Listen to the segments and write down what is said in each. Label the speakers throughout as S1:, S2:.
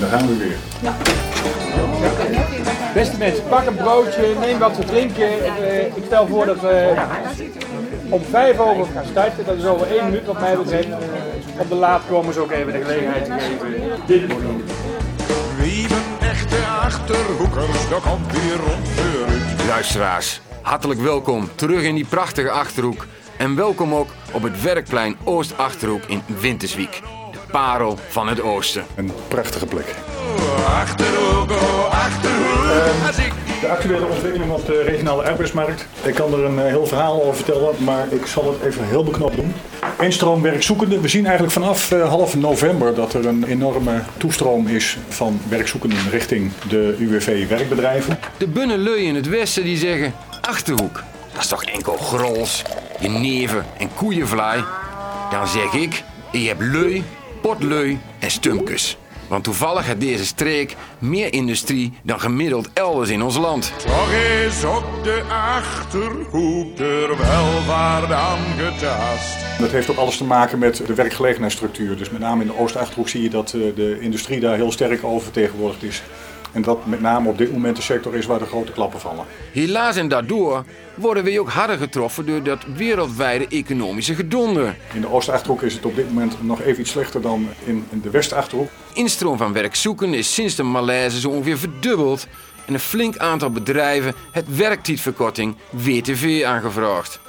S1: En dan gaan we weer.
S2: Beste mensen, pak een broodje, neem wat te drinken. Eh, ik stel voor dat we om vijf over gaan starten. Dat is over één minuut wat mij betreft. Op de laatkomers ook even de gelegenheid te geven. Dit
S3: een echte achterhoekers, dat komt weer rond.
S4: Luisteraars, hartelijk welkom terug in die prachtige Achterhoek. En welkom ook op het werkplein Oost-Achterhoek in Winterswijk. De parel van het oosten.
S1: Een prachtige plek.
S3: Achterhoek, oh, achterhoek. Als ik
S1: De actuele ontwikkeling op de regionale arbeidsmarkt. Ik kan er een eh, heel verhaal over vertellen, maar ik zal het even heel beknopt doen. Instroom werkzoekenden. We zien eigenlijk vanaf eh, half november dat er een enorme toestroom is van werkzoekenden richting de UWV werkbedrijven.
S4: De bunnenlui in het westen die zeggen Achterhoek. Dat is toch enkel grols, jenever en koeienvlaai. Dan zeg ik, je hebt lui, potlui en stumkes. Want toevallig heeft deze streek meer industrie dan gemiddeld elders in ons land.
S3: toch is op de achterhoek der welvaart aangetast.
S1: Dat heeft ook alles te maken met de werkgelegenheidsstructuur. Dus met name in de Oost-Achterhoek zie je dat eh, de industrie daar heel sterk over vertegenwoordigd is. En dat met name op dit moment de sector is waar de grote klappen vallen.
S4: Helaas en daardoor worden we ook harder getroffen door dat wereldwijde economische gedonder.
S1: In de Oost-Achterhoek is het op dit moment nog even iets slechter dan in de West-Achterhoek.
S4: Instroom van werkzoekenden is sinds de malaise zo ongeveer verdubbeld. En een flink aantal bedrijven het werktijdverkorting WTV aangevraagd.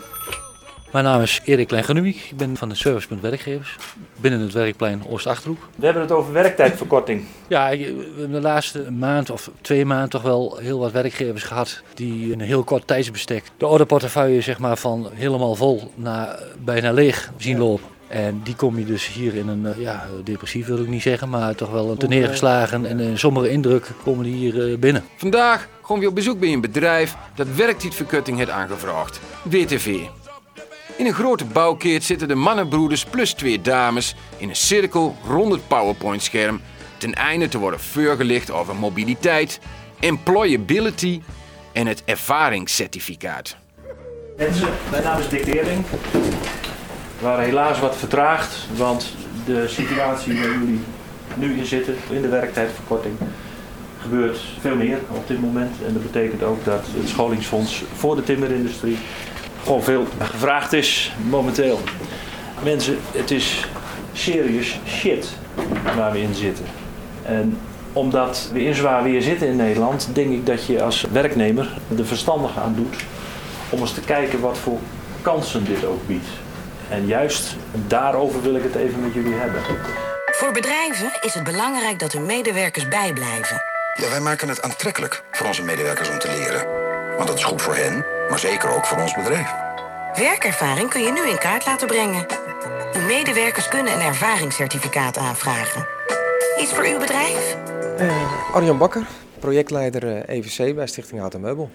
S5: Mijn naam is Erik Klein-Genumiek. Ik ben van de Servicepunt Werkgevers binnen het werkplein Oost-Achterhoek.
S6: We hebben het over werktijdverkorting.
S5: Ja, we hebben de laatste maand of twee maanden toch wel heel wat werkgevers gehad die in een heel kort tijdsbestek de orderportefeuille zeg maar, van helemaal vol naar bijna leeg zien lopen. En die kom je dus hier in een, eh, ja, depressief wil ik niet zeggen, maar toch wel een neergeslagen en een sombere indruk komen die hier eh, binnen.
S4: Vandaag gaan we op bezoek bij een bedrijf dat werktijdverkorting heeft aangevraagd. WTV. In een grote bouwkeert zitten de mannenbroeders plus twee dames in een cirkel rond het PowerPoint-scherm ten einde te worden voorgelicht over mobiliteit, employability en het ervaringscertificaat.
S6: Mensen, mijn naam is Dick Deering. We waren helaas wat vertraagd, want de situatie waar jullie nu in zitten, in de werktijdverkorting, gebeurt veel meer op dit moment. En dat betekent ook dat het scholingsfonds voor de timmerindustrie gewoon veel gevraagd is momenteel. Mensen, het is serious shit waar we in zitten. En omdat we in zwaar weer zitten in Nederland, denk ik dat je als werknemer er verstandig aan doet om eens te kijken wat voor kansen dit ook biedt. En juist daarover wil ik het even met jullie hebben.
S7: Voor bedrijven is het belangrijk dat hun medewerkers bijblijven.
S8: Ja, wij maken het aantrekkelijk voor onze medewerkers om te leren. Want dat is goed voor hen, maar zeker ook voor ons bedrijf.
S7: Werkervaring kun je nu in kaart laten brengen. Uw medewerkers kunnen een ervaringscertificaat aanvragen. Iets voor uw bedrijf?
S9: Eh, Arjan Bakker, projectleider eh, EVC bij Stichting Hout en Meubel.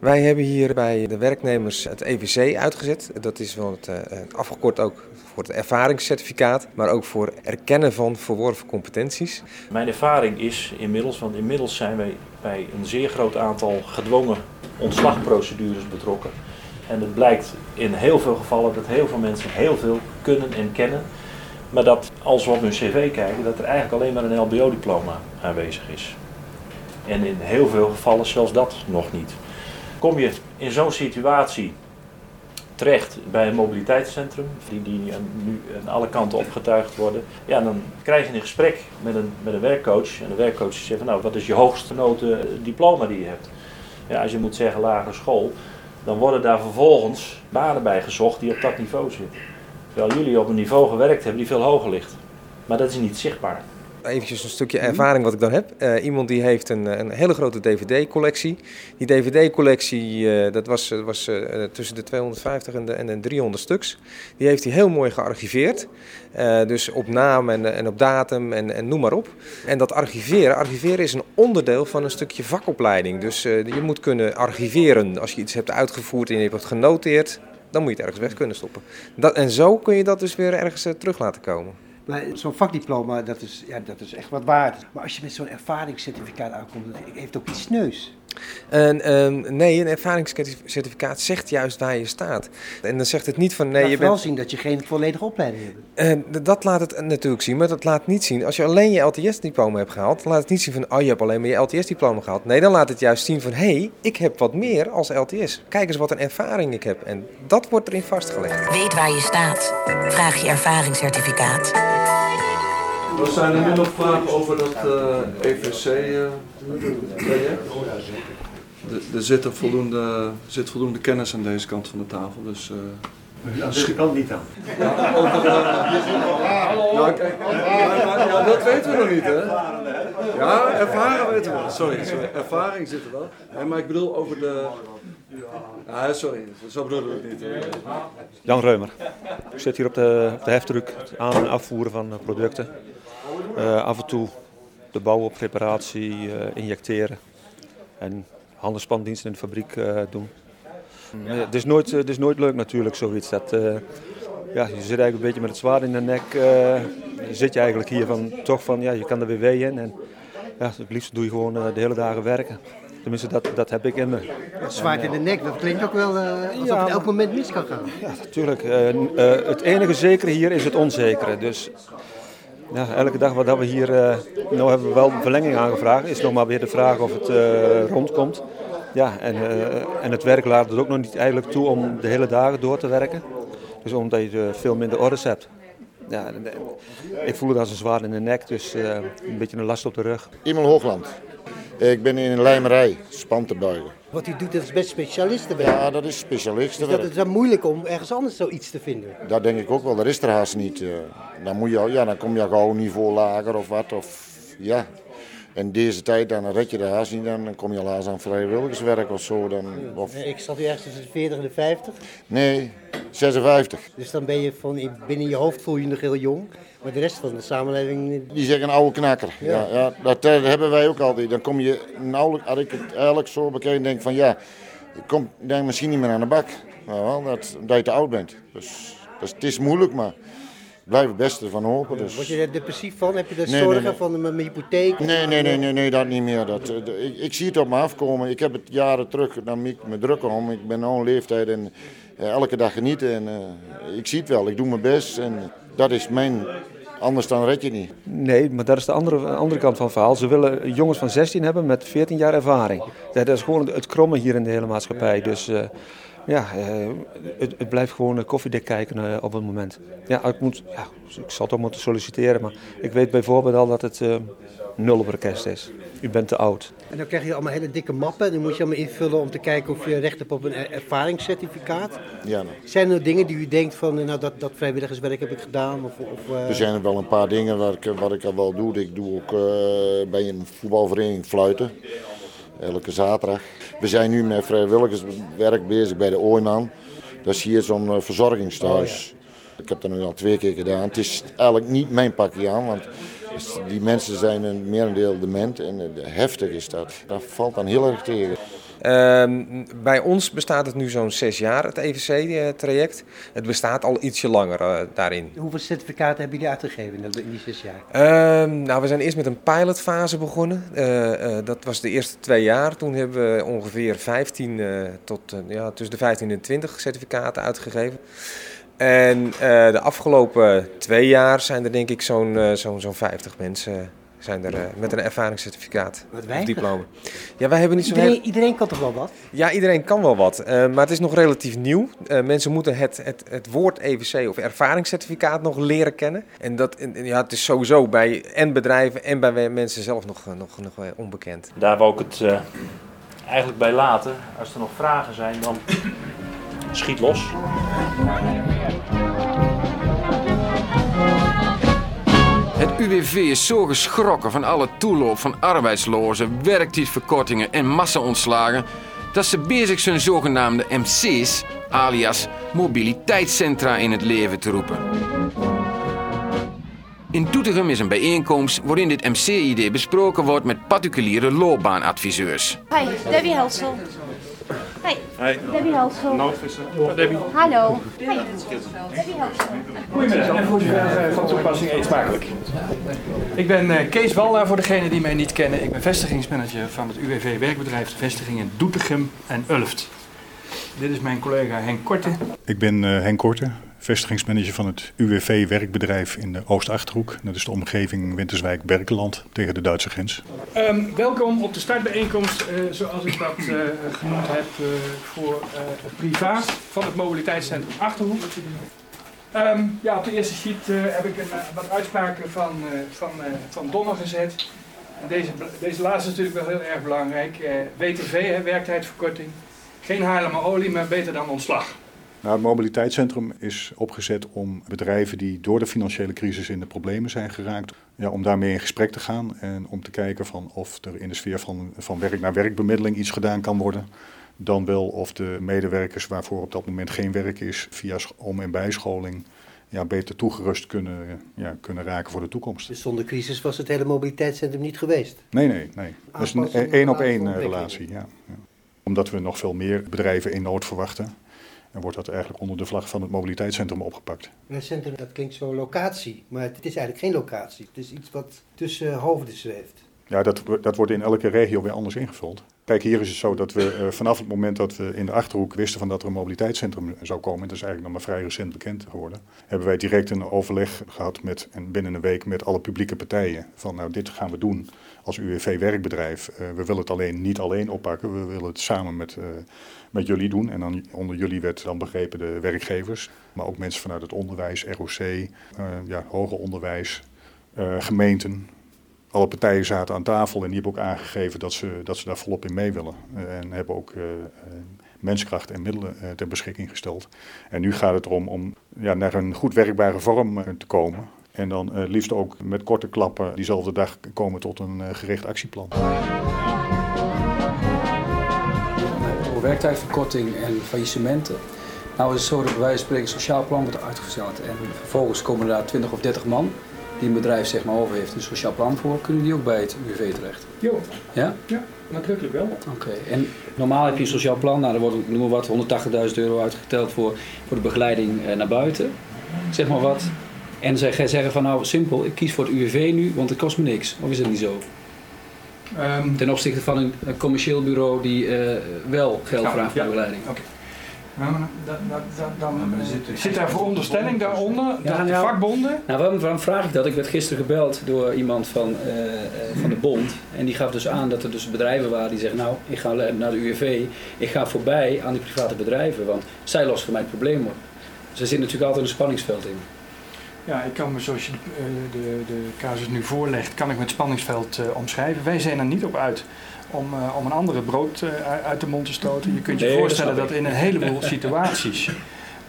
S9: Wij hebben hier bij de werknemers het EVC uitgezet. Dat is wel het, eh, afgekort ook voor het ervaringscertificaat, maar ook voor erkennen van verworven competenties.
S6: Mijn ervaring is inmiddels, want inmiddels zijn wij bij een zeer groot aantal gedwongen ontslagprocedures betrokken. En het blijkt in heel veel gevallen dat heel veel mensen heel veel kunnen en kennen. Maar dat als we op hun cv kijken, dat er eigenlijk alleen maar een LBO-diploma aanwezig is. En in heel veel gevallen zelfs dat nog niet. Kom je in zo'n situatie terecht bij een mobiliteitscentrum, die, die nu aan alle kanten opgetuigd worden, ja, dan krijg je een gesprek met een, met een werkcoach. En de werkcoach zegt van, nou, wat is je hoogste noten diploma die je hebt? Ja, als je moet zeggen lagere school, dan worden daar vervolgens banen bij gezocht die op dat niveau zitten. Terwijl jullie op een niveau gewerkt hebben die veel hoger ligt. Maar dat is niet zichtbaar.
S9: Eventjes een stukje ervaring wat ik dan heb. Eh, iemand die heeft een, een hele grote DVD-collectie. Die DVD-collectie, eh, dat was, was eh, tussen de 250 en de, en de 300 stuks. Die heeft hij heel mooi gearchiveerd. Eh, dus op naam en, en op datum en, en noem maar op. En dat archiveren, archiveren is een onderdeel van een stukje vakopleiding. Dus eh, je moet kunnen archiveren. Als je iets hebt uitgevoerd en je hebt het genoteerd, dan moet je het ergens weg kunnen stoppen. Dat, en zo kun je dat dus weer ergens eh, terug laten komen.
S10: Maar zo'n vakdiploma, dat is, ja, dat is echt wat waard. Maar als je met zo'n ervaringscertificaat aankomt, dat heeft ook iets neus.
S9: En, ehm, nee, een ervaringscertificaat zegt juist waar je staat. En dan zegt het niet van nee, je bent.
S10: zien dat je geen volledige opleiding hebt.
S9: En dat laat het natuurlijk zien, maar dat laat niet zien. Als je alleen je LTS-diploma hebt gehaald, laat het niet zien van oh, je hebt alleen maar je LTS-diploma gehaald. Nee, dan laat het juist zien van hé, hey, ik heb wat meer als LTS. Kijk eens wat een ervaring ik heb. En dat wordt erin vastgelegd.
S7: Weet waar je staat. Vraag je ervaringscertificaat.
S11: Er zijn er nu nog vragen over dat eh, EVC-project? er zit, er voldoende, zit voldoende kennis aan deze kant van de tafel, dus... eh,
S12: Aan deze kant niet aan.
S11: Ja, over, eh, ja, kijk, ja, ja, dat weten we nog niet, hè? Ja, ervaren weten we wel. Sorry, sorry, ervaring zit er wel. Nee, maar ik bedoel over de... Ja, sorry, zo bedoelen we het niet.
S13: Jan Reumer. Ik zit hier op de, op de heftruck, het aan- en afvoeren van eh, producten. Eh, af en toe de bouw op reparatie, eh, injecteren en handelspandiensten in de fabriek eh, doen. Maar ja, het, is nooit, het is nooit leuk natuurlijk, zoiets. Dat, eh, ja, je zit eigenlijk een beetje met het zwaard in de nek. eh, zit je eigenlijk hier van, toch van, ja, je kan er weer wee in. En ja, het liefst doe je gewoon eh, de hele dagen werken. Tenminste, dat, dat heb ik in me.
S10: Zwaard in de nek, dat klinkt ook wel eh, alsof
S13: Ja,
S10: het elk moment mis kan gaan.
S13: Ja, natuurlijk. Eh, eh, het enige zekere hier is het onzekere. Dus ja, elke dag wat dat we hier. nou hebben we wel een verlenging aangevraagd. Is nog maar weer de vraag of het eh, rondkomt. Ja, en, eh, en het werk laat het ook nog niet eigenlijk toe om de hele dagen door te werken. Dus omdat je veel minder orders hebt. Ja, ik voel het als een zwaard in de nek, dus een beetje een last op de rug.
S14: Emil Hoogland. Ik ben in een lijmerij, span te buigen.
S10: Wat hij doet, dat is best specialistenwerk.
S14: Ja, dat is
S10: Dus
S14: specialistenwerk.
S10: dat is dan moeilijk om ergens anders zoiets te vinden.
S14: Dat denk ik ook wel, dat is er haast niet. eh. Dan, moet je, al- ja, dan kom je gauw een niveau lager of wat. Of, ja. In deze tijd dan red je de haast niet, dan kom je haast aan vrijwilligerswerk of zo. Dan, of,
S10: Ik zat hier ergens tussen de 40 en de 50.
S14: nee, 56.
S10: Dus dan ben je van, binnen je hoofd voel je nog heel jong. Maar de rest van de samenleving... eh,
S14: Die zeggen oude knakker. Ja. Ja, dat eh, hebben wij ook altijd. Dan kom je nauwelijks, als ik het eigenlijk zo bekijk, denk van ja, ik kom denk misschien niet meer aan de bak. Nou, wel, dat, dat je te oud bent. Dus, dus het is moeilijk, maar blijf het beste van hopen. Dus.
S10: Word je er depressief van? Heb je er
S14: Nee,
S10: zorgen
S14: nee, nee.
S10: van mijn mijn hypotheek?
S14: Nee, nee, nee, nee, nee, dat niet meer. Dat, eh, ik, ik zie het op me afkomen. Ik heb het jaren terug, dan ik me druk om. Ik ben nu een leeftijd en eh, elke dag genieten. En, eh, ik zie het wel, ik doe mijn best. En dat is mijn, anders dan red je het niet.
S13: Nee, maar dat is de andere, andere kant van het verhaal. Ze willen jongens van 16 hebben met 14 jaar ervaring. Dat is gewoon het kromme hier in de hele maatschappij. Dus eh, ja, eh, het, het blijft gewoon eh, koffiedik kijken eh, op het moment. Ja, ik, moet, ja, ik zal toch moeten solliciteren, maar ik weet bijvoorbeeld al dat het eh, nul op orkest is. U bent te oud.
S10: En dan krijg je allemaal hele dikke mappen. Die moet je allemaal invullen om te kijken of je recht hebt op een er- ervaringscertificaat.
S14: Ja, nou.
S10: Zijn er dingen die u denkt van, nou dat, dat vrijwilligerswerk heb ik gedaan? Of, of, eh,
S14: Er zijn er wel een paar dingen waar ik, wat ik al wel doe. Ik doe ook eh, bij een voetbalvereniging fluiten. Elke zaterdag. We zijn nu met vrijwilligerswerk bezig bij de Ooiman. Dat is hier zo'n eh, verzorgingstehuis. Ik heb dat nu al twee keer gedaan. Het is eigenlijk niet mijn pakje aan, want die mensen zijn een merendeel dement en eh, heftig is dat. Dat valt dan heel erg tegen.
S9: Ehm, bij ons bestaat het nu zo'n zes jaar, het EVC-traject. Het bestaat al ietsje langer eh, daarin.
S10: Hoeveel certificaten hebben jullie uitgegeven in die zes jaar?
S9: Ehm, nou, we zijn eerst met een pilotfase begonnen. Eh, eh, dat was de eerste twee jaar. Toen hebben we ongeveer 15 eh, tot eh, ja, tussen de 15 en 20 certificaten uitgegeven. En eh, de afgelopen twee jaar zijn er denk ik zo'n eh, zo'n zo'n 50 mensen zijn er, eh, met een ervaringscertificaat
S10: Wat
S9: of diploma. Ja, wij hebben niet zo'n
S10: Iedereen,
S9: heel-
S10: iedereen kan toch wel wat?
S9: ja, iedereen kan wel wat, eh, maar het is nog relatief nieuw. Eh, mensen moeten het, het, het woord EVC of ervaringscertificaat nog leren kennen. En dat, en- en ja, het is sowieso bij en bedrijven en bij mensen zelf nog, nog, nog onbekend.
S6: Daar wou ik het eh, eigenlijk bij laten. Als er nog vragen zijn, dan schiet los.
S4: UWV is zo geschrokken van alle toeloop van arbeidslozen, werktijdverkortingen en massa-ontslagen dat ze bezig zijn zogenaamde MC's, alias mobiliteitscentra, in het leven te roepen. In Doetinchem is een bijeenkomst waarin dit MC-idee besproken wordt met particuliere loopbaanadviseurs.
S15: Hi, Debbie Helsel.
S12: Hey.
S2: Hey.
S12: Debbie Helso.
S2: Noodvissen. Debbie.
S12: Hallo. Hey. Debbie Helso.
S2: Goedemiddag en voor zover eh, van toepassing eet smakelijk. Ik ben eh, Kees Walda voor degenen die mij niet kennen. Ik ben vestigingsmanager van het UWV werkbedrijf de vestigingen Doetinchem en Ulft. Dit is mijn collega Henk Korte.
S1: Ik ben eh, Henk Korte, vestigingsmanager van het UWV werkbedrijf in de Oost-Achterhoek. Dat is de omgeving Winterswijk-Berkeland tegen de Duitse grens.
S2: Ehm, welkom op de startbijeenkomst, eh, zoals ik dat eh, genoemd heb, eh, voor het privaat van het mobiliteitscentrum Achterhoek. Ehm, ja, op de eerste sheet heb ik een, wat uitspraken van, van, van Donner gezet. Deze, deze laatste is natuurlijk wel heel erg belangrijk. WTV, hè, werktijdverkorting. Geen Haarlemmer olie, maar beter dan ontslag.
S1: Nou, het mobiliteitscentrum is opgezet om bedrijven die door de financiële crisis in de problemen zijn geraakt, ja, om daarmee in gesprek te gaan en om te kijken van of er in de sfeer van, van werk naar werkbemiddeling iets gedaan kan worden. Dan wel of de medewerkers waarvoor op dat moment geen werk is, via om- en bijscholing ja, beter toegerust kunnen, ja, kunnen raken voor de toekomst.
S10: Dus zonder crisis was het hele mobiliteitscentrum niet geweest.
S1: Nee, nee, nee. Dat is een één op één eh, relatie. Ja. Ja. Omdat we nog veel meer bedrijven in nood verwachten. En wordt dat eigenlijk onder de vlag van het mobiliteitscentrum opgepakt.
S10: Het centrum, dat klinkt zo locatie, maar het is eigenlijk geen locatie. Het is iets wat tussen hoofden zweeft.
S1: Ja, dat, dat wordt in elke regio weer anders ingevuld. Kijk, hier is het zo dat we eh, vanaf het moment dat we in de Achterhoek wisten van dat er een mobiliteitscentrum zou komen, dat is eigenlijk nog maar vrij recent bekend geworden, hebben wij direct een overleg gehad met, en binnen een week met alle publieke partijen. Van nou, dit gaan we doen als UWV werkbedrijf. Eh, we willen het alleen niet alleen oppakken, we willen het samen met, eh, met jullie doen. En dan onder jullie werd dan begrepen de werkgevers, maar ook mensen vanuit het onderwijs, ROC, ja, hoger onderwijs, gemeenten. Alle partijen zaten aan tafel en die hebben ook aangegeven dat ze, dat ze daar volop in mee willen. Eh, en hebben ook eh, eh, menskracht en middelen ter beschikking gesteld. En nu gaat het erom om ja, naar een goed werkbare vorm te komen. En dan eh, liefst ook met korte klappen diezelfde dag komen tot een eh, gericht actieplan.
S15: Werktijdverkorting en faillissementen. Nou is het zo dat bij wijze van spreken een sociaal plan wordt uitgezet. En vervolgens komen daar 20 of 30 man die een bedrijf zeg maar over heeft een sociaal plan voor. Kunnen die ook bij het UWV terecht?
S2: Jo,
S15: Ja?
S2: ja, nadrukkelijk wel.
S15: Oké. En normaal heb je een sociaal plan. Nou, er wordt noem maar wat 180.000 euro uitgeteld voor, voor de begeleiding eh, naar buiten. Zeg maar wat. En zij zeggen van nou simpel, ik kies voor het UWV nu, want het kost me niks. Of is dat niet zo?
S2: Ehm,
S15: Ten opzichte van een, een commercieel bureau die eh, wel geld vraagt voor
S2: ja.
S15: de begeleiding.
S2: Oké. Dan, dan, dan, dan zit daar veronderstelling daaronder dat de
S15: nou,
S2: vakbonden...
S15: Nou, waarom, waarom vraag ik dat? Ik werd gisteren gebeld door iemand van, eh, eh, van de bond. En die gaf dus aan dat er dus bedrijven waren die zeggen... nou, ik ga naar de UWV, ik ga voorbij aan die private bedrijven. Want zij lossen voor mij het probleem op. Dus er zit natuurlijk altijd een spanningsveld in.
S2: Ja, ik kan me zoals je eh, de, de casus nu voorlegt, kan ik met spanningsveld eh, omschrijven. Wij zijn er niet op uit om, eh, om een andere brood eh, uit de mond te stoten. Je kunt je
S15: Nee,
S2: voorstellen dat in een heleboel situaties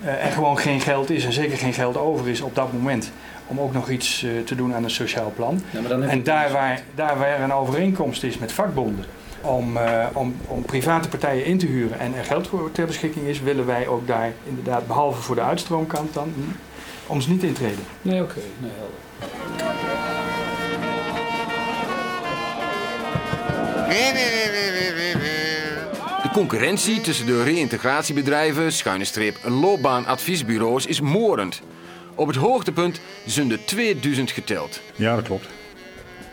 S2: eh, er gewoon geen geld is en zeker geen geld over is op dat moment om ook nog iets te doen aan een sociaal plan.
S15: Ja,
S2: En daar waar, daar waar er een overeenkomst is met vakbonden om, om, om private partijen in te huren en er geld voor ter beschikking is, willen wij ook daar inderdaad, behalve voor de uitstroomkant dan, hm, ons niet intreden.
S15: Nee, oké. Nee, helder.
S4: De concurrentie tussen de reïntegratiebedrijven, schuine streep, loopbaanadviesbureaus is morend. Op het hoogtepunt zijn er 2000 geteld.
S1: Ja, dat klopt.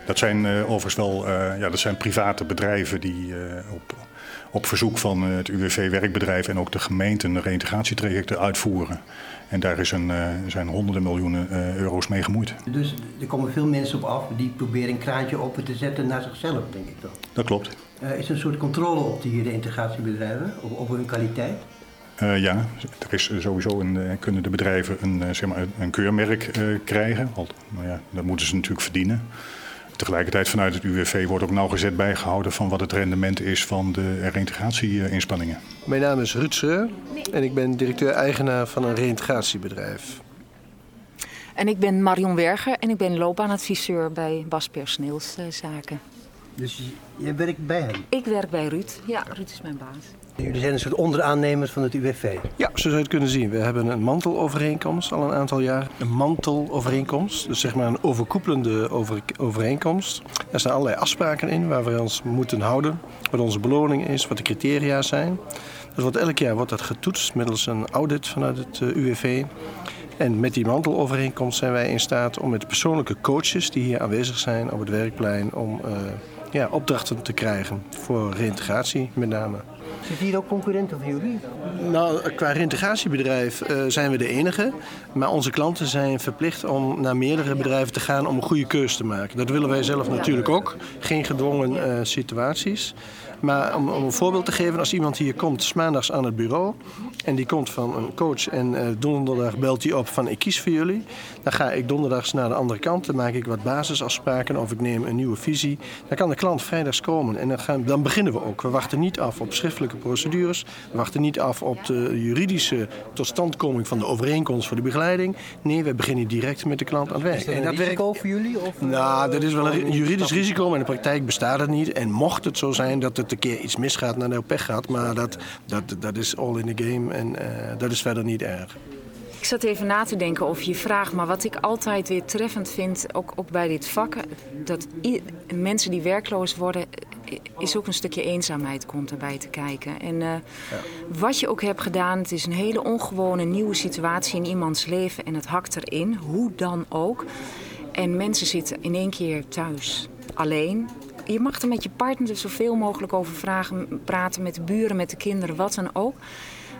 S1: Dat zijn eh, overigens wel eh, ja, dat zijn private bedrijven die eh, op, op verzoek van eh, het UWV werkbedrijf en ook de gemeenten reïntegratietrajecten uitvoeren. En daar is een, eh, zijn honderden miljoenen eh, euro's mee gemoeid.
S10: Dus er komen veel mensen op af die proberen een kraantje open te zetten naar zichzelf, denk ik dan.
S1: Dat klopt.
S10: Is er een soort controle op die de integratiebedrijven, op, op hun kwaliteit?
S1: Ja, er is sowieso een, kunnen de bedrijven een, zeg maar, een keurmerk krijgen. Al, nou ja, dat moeten ze natuurlijk verdienen. Tegelijkertijd vanuit het UWV wordt ook nauwgezet bijgehouden van wat het rendement is van de reintegratieinspanningen.
S16: Mijn naam is Ruud Schreur en ik ben directeur-eigenaar van een reïntegratiebedrijf.
S17: En ik ben Marion Werger en ik ben loopbaanadviseur bij Bas Personeelszaken.
S10: Dus je werkt bij hen?
S17: Ik werk bij Ruud. Ja, Ruud is mijn baas.
S10: Jullie zijn een soort onderaannemers van het UWV.
S16: Ja, zo zou je het kunnen zien. We hebben een mantelovereenkomst al een aantal jaar. Een mantelovereenkomst, dus zeg maar een overkoepelende over, overeenkomst. Er staan allerlei afspraken in waar we ons moeten houden. Wat onze beloning is, wat de criteria zijn. Wordt elk jaar wordt dat getoetst middels een audit vanuit het uh, UWV. En met die mantelovereenkomst zijn wij in staat om met persoonlijke coaches die hier aanwezig zijn op het werkplein om uh, ja, opdrachten te krijgen voor reïntegratie met name.
S10: Zitten hier ook concurrenten van jullie?
S16: Nou, qua reintegratiebedrijf uh, zijn we de enige. Maar onze klanten zijn verplicht om naar meerdere bedrijven te gaan om een goede keuze te maken. Dat willen wij zelf natuurlijk ook. Geen gedwongen uh, situaties. Maar om, om, een voorbeeld te geven, als iemand hier komt, s maandags aan het bureau. En die komt van een coach en uh, donderdag belt hij op van ik kies voor jullie. Dan ga ik donderdags naar de andere kant. Dan maak ik wat basisafspraken of ik neem een nieuwe visie. Dan kan de klant vrijdags komen en dan, gaan, dan beginnen we ook. We wachten niet af op schriftelijke procedures. We wachten niet af op de juridische totstandkoming van de overeenkomst voor de begeleiding. Nee, we beginnen direct met de klant aan het werk.
S10: Is dat een
S16: en dat
S10: risico voor jullie? Of,
S16: nou, dat is wel een juridisch risico, maar in de praktijk bestaat het niet. En mocht het zo zijn dat het een keer iets misgaat, naar nou pech gaat. Maar dat, dat, dat is all in the game en uh, dat is verder niet erg.
S17: Ik zat even na te denken over je vraag, maar wat ik altijd weer treffend vind, ook, ook bij dit vak, dat mensen die werkloos worden, is ook een stukje eenzaamheid komt erbij te kijken. En uh, ja. wat je ook hebt gedaan, het is een hele ongewone nieuwe situatie in iemands leven en het hakt erin, hoe dan ook. En mensen zitten in één keer thuis, alleen. Je mag er met je partner er zoveel mogelijk over vragen, praten met de buren, met de kinderen, wat dan ook.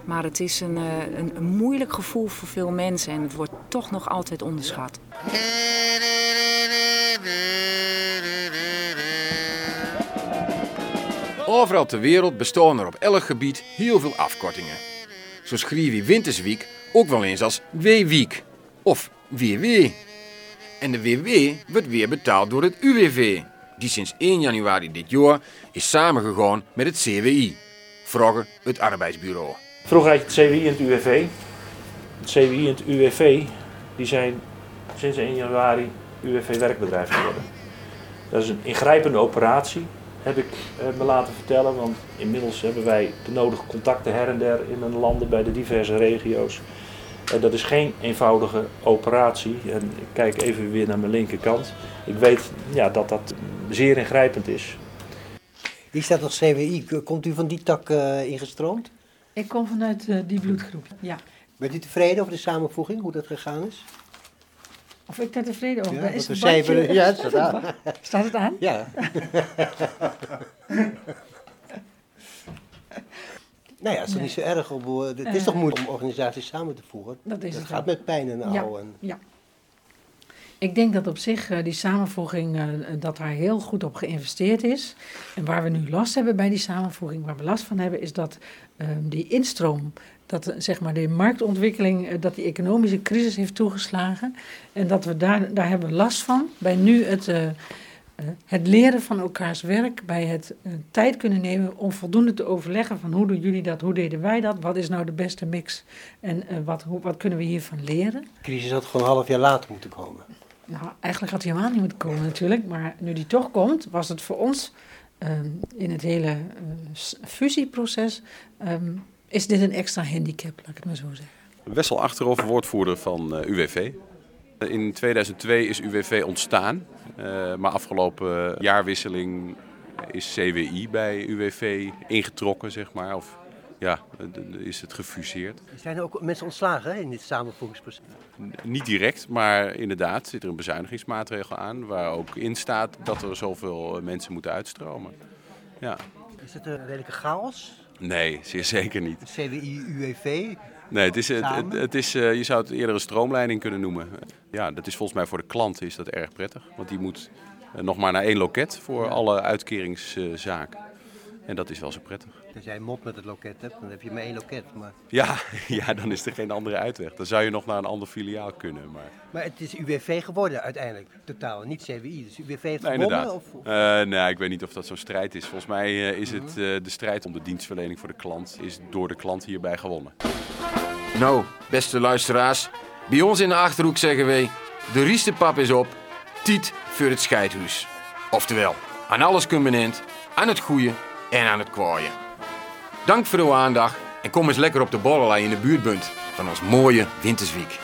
S17: Maar het is een, een, een moeilijk gevoel voor veel mensen en het wordt toch nog altijd onderschat.
S4: Overal ter wereld bestaan er op elk gebied heel veel afkortingen. Zo schreef je Wintersweek ook wel eens als W-week of WW. En de WW wordt weer betaald door het UWV, die sinds 1 januari dit jaar is samengegaan met het CWI, vroeger het arbeidsbureau.
S6: Vroeger had je het CWI en het UWV. Het CWI en het UWV die zijn sinds 1 januari UWV werkbedrijf geworden. Dat is een ingrijpende operatie, heb ik me laten vertellen. Want inmiddels hebben wij de nodige contacten her en der in een landen bij de diverse regio's. En dat is geen eenvoudige operatie. En ik kijk even weer naar mijn linkerkant. Ik weet ja, dat dat zeer ingrijpend is.
S10: Wie staat nog CWI? Komt u van die tak uh, ingestroomd?
S12: Ik kom vanuit uh, die bloedgroep, ja.
S10: Bent u tevreden over de samenvoeging, hoe dat gegaan is?
S12: Of ik daar tevreden over
S10: ja,
S12: ben? Is
S10: het
S12: badje,
S10: ja, het staat aan.
S12: Staat het aan?
S10: Ja. nou ja, het is toch niet zo erg. Op, het is toch moeilijk om organisaties samen te voeren?
S12: Dat is
S10: dat
S12: het
S10: gaat
S12: wel.
S10: met pijn en
S12: Ja,
S10: al. En...
S12: ja. Ik denk dat op zich uh, die samenvoeging, uh, dat daar heel goed op geïnvesteerd is. En waar we nu last hebben bij die samenvoeging, waar we last van hebben, is dat uh, die instroom, dat zeg maar de marktontwikkeling, dat die economische crisis heeft toegeslagen. En dat we daar, daar hebben last van bij nu het, het leren van elkaars werk, bij het tijd kunnen nemen om voldoende te overleggen van hoe doen jullie dat, hoe deden wij dat, wat is nou de beste mix en wat, wat kunnen we hiervan leren.
S10: De crisis had gewoon een half jaar later moeten komen.
S12: Nou, eigenlijk had hij helemaal niet moeten komen natuurlijk. Maar nu die toch komt, was het voor ons um, in het hele uh, fusieproces... Um, is dit een extra handicap, laat ik het maar zo zeggen.
S18: Wessel Achterhoff, woordvoerder van uh, UWV. In 2002 is UWV ontstaan. Uh, maar afgelopen jaarwisseling is CWI bij UWV ingetrokken, zeg maar. Of ja, is het gefuseerd.
S10: Zijn er ook mensen ontslagen hè, in dit samenvoegingsproces?
S18: Niet direct, maar inderdaad zit er een bezuinigingsmaatregel aan waar ook in staat dat er zoveel mensen moeten uitstromen. Ja.
S10: Is het een redelijke chaos?
S18: Nee, zeer zeker niet.
S10: CWI, UWV?
S18: Nee, het is, het, het, is, uh, je zou het eerder een stroomleiding kunnen noemen. Ja, dat is volgens mij voor de klant is dat erg prettig. Want die moet nog maar naar één loket voor alle uitkeringszaken. En dat is wel zo prettig.
S10: Als jij een mop met het loket hebt, dan heb je maar één loket. Maar...
S18: Ja, ja, dan is er geen andere uitweg. Dan zou je nog naar een ander filiaal kunnen. Maar,
S10: maar het is UWV geworden uiteindelijk, totaal, niet CWI. Dus UWV heeft
S18: nee,
S10: gewonnen? Of.
S18: Uh, nee, ik weet niet of dat zo'n strijd is. Volgens mij uh, is het uh, de strijd om de dienstverlening voor de klant, is door de klant hierbij gewonnen.
S4: Nou, beste luisteraars, bij ons in de Achterhoek zeggen wij, de riestenpap is op, tiet voor het scheidhuis. Oftewel, aan alles component, aan het goede en aan het kwaaien. Dank voor uw aandacht en kom eens lekker op de borrelij in de buurt van ons mooie Wintersweek.